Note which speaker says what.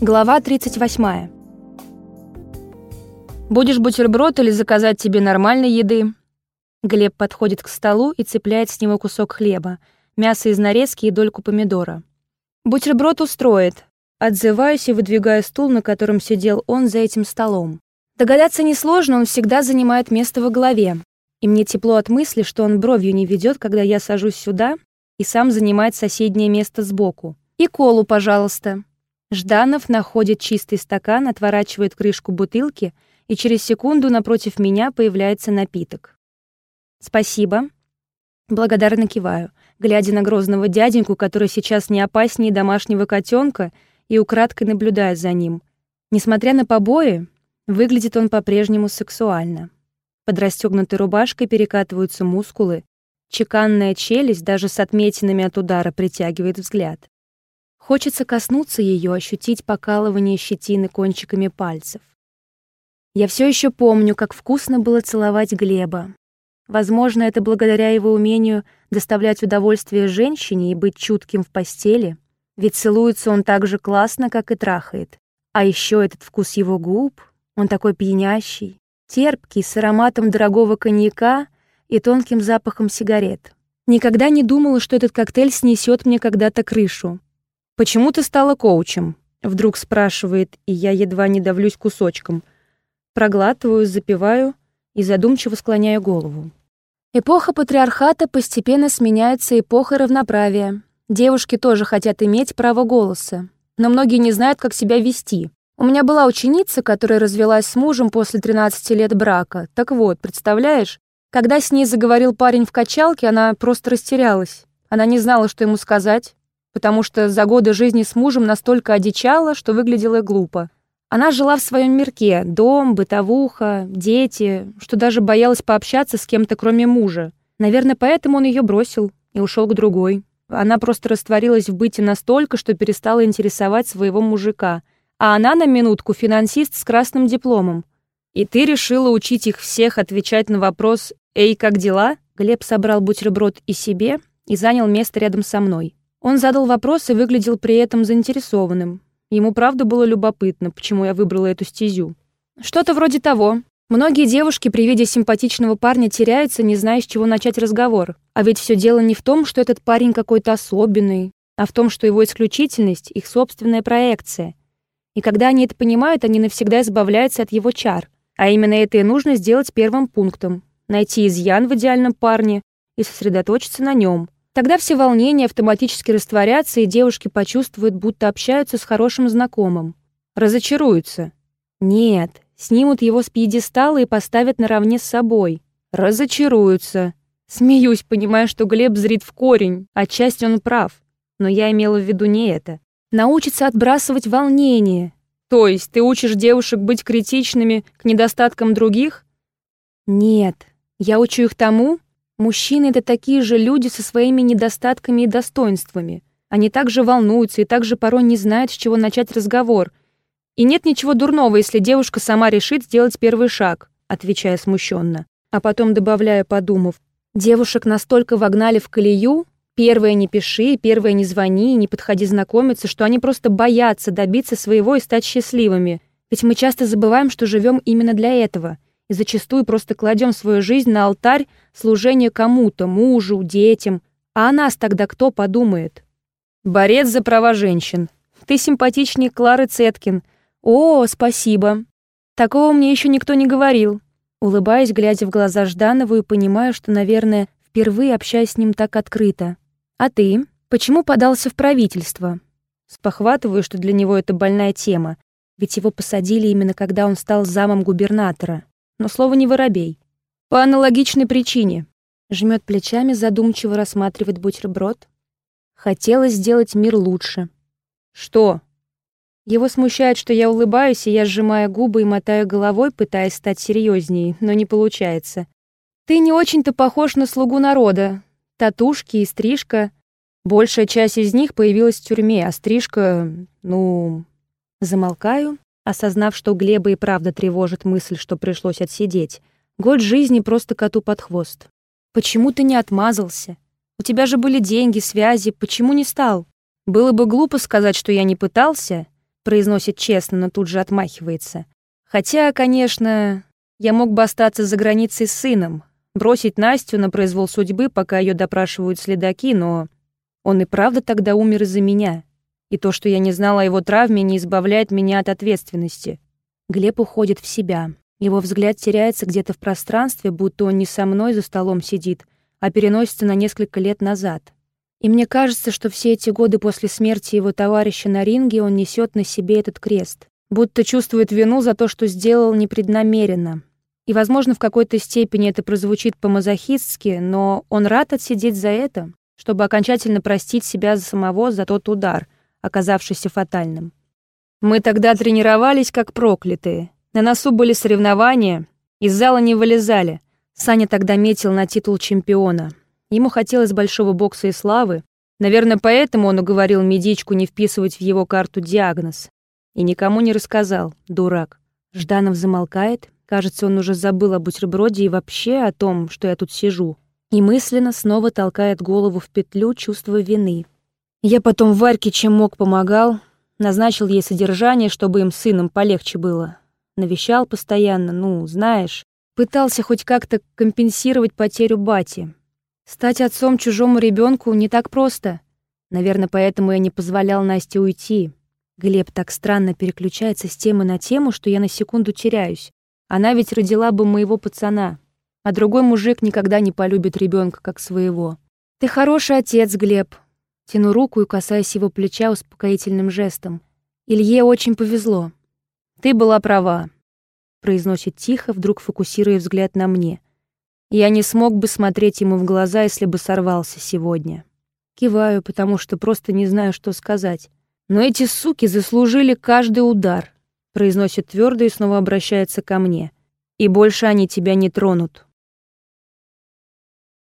Speaker 1: Глава 38. «Будешь бутерброд или заказать тебе нормальной еды?» Глеб подходит к столу и цепляет с него кусок хлеба, мясо из нарезки и дольку помидора. «Бутерброд устроит». Отзываюсь и выдвигаю стул, на котором сидел он за этим столом. Догадаться несложно, он всегда занимает место во главе. И мне тепло от мысли, что он бровью не ведет, когда я сажусь сюда, и сам занимает соседнее место сбоку. «И колу, пожалуйста». Жданов находит чистый стакан, отворачивает крышку бутылки, и через секунду напротив меня появляется напиток. «Спасибо». Благодарно киваю, глядя на грозного дяденьку, который сейчас не опаснее домашнего котенка, и украдкой наблюдает за ним. Несмотря на побои, выглядит он по-прежнему сексуально. Под расстегнутой рубашкой перекатываются мускулы, чеканная челюсть даже с отметинами от удара притягивает взгляд. Хочется коснуться ее, ощутить покалывание щетины кончиками пальцев. Я все еще помню, как вкусно было целовать Глеба. Возможно, это благодаря его умению доставлять удовольствие женщине и быть чутким в постели, ведь целуется он так же классно, как и трахает. А еще этот вкус его губ, он такой пьянящий терпкий, с ароматом дорогого коньяка и тонким запахом сигарет. Никогда не думала, что этот коктейль снесет мне когда-то крышу. «Почему ты стала коучем?» — вдруг спрашивает, и я едва не давлюсь кусочком. Проглатываю, запиваю и задумчиво склоняю голову. Эпоха патриархата постепенно сменяется эпохой равноправия. Девушки тоже хотят иметь право голоса, но многие не знают, как себя вести. У меня была ученица, которая развелась с мужем после 13 лет брака. Так вот, представляешь, когда с ней заговорил парень в качалке, она просто растерялась. Она не знала, что ему сказать, потому что за годы жизни с мужем настолько одичала, что выглядела глупо. Она жила в своем мирке, дом, бытовуха, дети, что даже боялась пообщаться с кем-то, кроме мужа. Наверное, поэтому он ее бросил и ушел к другой. Она просто растворилась в быте настолько, что перестала интересовать своего мужика — а она на минутку финансист с красным дипломом. И ты решила учить их всех отвечать на вопрос «Эй, как дела?» Глеб собрал бутерброд и себе и занял место рядом со мной. Он задал вопрос и выглядел при этом заинтересованным. Ему правда было любопытно, почему я выбрала эту стезю. Что-то вроде того. Многие девушки при виде симпатичного парня теряются, не зная, с чего начать разговор. А ведь все дело не в том, что этот парень какой-то особенный, а в том, что его исключительность — их собственная проекция. И когда они это понимают, они навсегда избавляются от его чар. А именно это и нужно сделать первым пунктом. Найти изъян в идеальном парне и сосредоточиться на нем. Тогда все волнения автоматически растворятся, и девушки почувствуют, будто общаются с хорошим знакомым. Разочаруются. Нет, снимут его с пьедестала и поставят наравне с собой. Разочаруются. Смеюсь, понимая, что Глеб зрит в корень. Отчасти он прав. Но я имела в виду не это научится отбрасывать волнение. То есть ты учишь девушек быть критичными к недостаткам других? Нет, я учу их тому, мужчины — это такие же люди со своими недостатками и достоинствами. Они также волнуются и также порой не знают, с чего начать разговор. И нет ничего дурного, если девушка сама решит сделать первый шаг, отвечая смущенно. А потом добавляя, подумав, девушек настолько вогнали в колею, Первое не пиши, первое не звони, не подходи знакомиться, что они просто боятся добиться своего и стать счастливыми. Ведь мы часто забываем, что живем именно для этого. И зачастую просто кладем свою жизнь на алтарь служения кому-то, мужу, детям. А о нас тогда кто подумает? Борец за права женщин. Ты симпатичнее Клары Цеткин. О, спасибо. Такого мне еще никто не говорил. Улыбаясь, глядя в глаза Жданову и понимаю, что, наверное, впервые общаюсь с ним так открыто. «А ты? Почему подался в правительство?» Спохватываю, что для него это больная тема, ведь его посадили именно когда он стал замом губернатора. Но слово не воробей. По аналогичной причине. Жмет плечами, задумчиво рассматривает бутерброд. Хотелось сделать мир лучше. Что? Его смущает, что я улыбаюсь, и я сжимаю губы и мотаю головой, пытаясь стать серьезнее, но не получается. Ты не очень-то похож на слугу народа, Татушки и стрижка. Большая часть из них появилась в тюрьме, а стрижка, ну... Замолкаю, осознав, что Глеба и правда тревожит мысль, что пришлось отсидеть. Год жизни просто коту под хвост. Почему ты не отмазался? У тебя же были деньги, связи, почему не стал? Было бы глупо сказать, что я не пытался, произносит честно, но тут же отмахивается. Хотя, конечно, я мог бы остаться за границей с сыном, бросить Настю на произвол судьбы, пока ее допрашивают следаки, но он и правда тогда умер из-за меня. И то, что я не знала о его травме, не избавляет меня от ответственности. Глеб уходит в себя. Его взгляд теряется где-то в пространстве, будто он не со мной за столом сидит, а переносится на несколько лет назад. И мне кажется, что все эти годы после смерти его товарища на ринге он несет на себе этот крест, будто чувствует вину за то, что сделал непреднамеренно. И, возможно, в какой-то степени это прозвучит по-мазохистски, но он рад отсидеть за это, чтобы окончательно простить себя за самого за тот удар, оказавшийся фатальным. Мы тогда тренировались как проклятые. На носу были соревнования, из зала не вылезали. Саня тогда метил на титул чемпиона. Ему хотелось большого бокса и славы. Наверное, поэтому он уговорил медичку не вписывать в его карту диагноз. И никому не рассказал, дурак. Жданов замолкает. Кажется, он уже забыл о бутерброде и вообще о том, что я тут сижу. И мысленно снова толкает голову в петлю чувство вины. Я потом Варьке чем мог помогал, назначил ей содержание, чтобы им сыном полегче было. Навещал постоянно, ну, знаешь, пытался хоть как-то компенсировать потерю бати. Стать отцом чужому ребенку не так просто. Наверное, поэтому я не позволял Насте уйти. Глеб так странно переключается с темы на тему, что я на секунду теряюсь. Она ведь родила бы моего пацана. А другой мужик никогда не полюбит ребенка как своего. Ты хороший отец, Глеб. Тяну руку и касаюсь его плеча успокоительным жестом. Илье очень повезло. Ты была права, произносит тихо, вдруг фокусируя взгляд на мне. Я не смог бы смотреть ему в глаза, если бы сорвался сегодня. Киваю, потому что просто не знаю, что сказать. Но эти суки заслужили каждый удар, произносит твердо и снова обращается ко мне. И больше они тебя не тронут.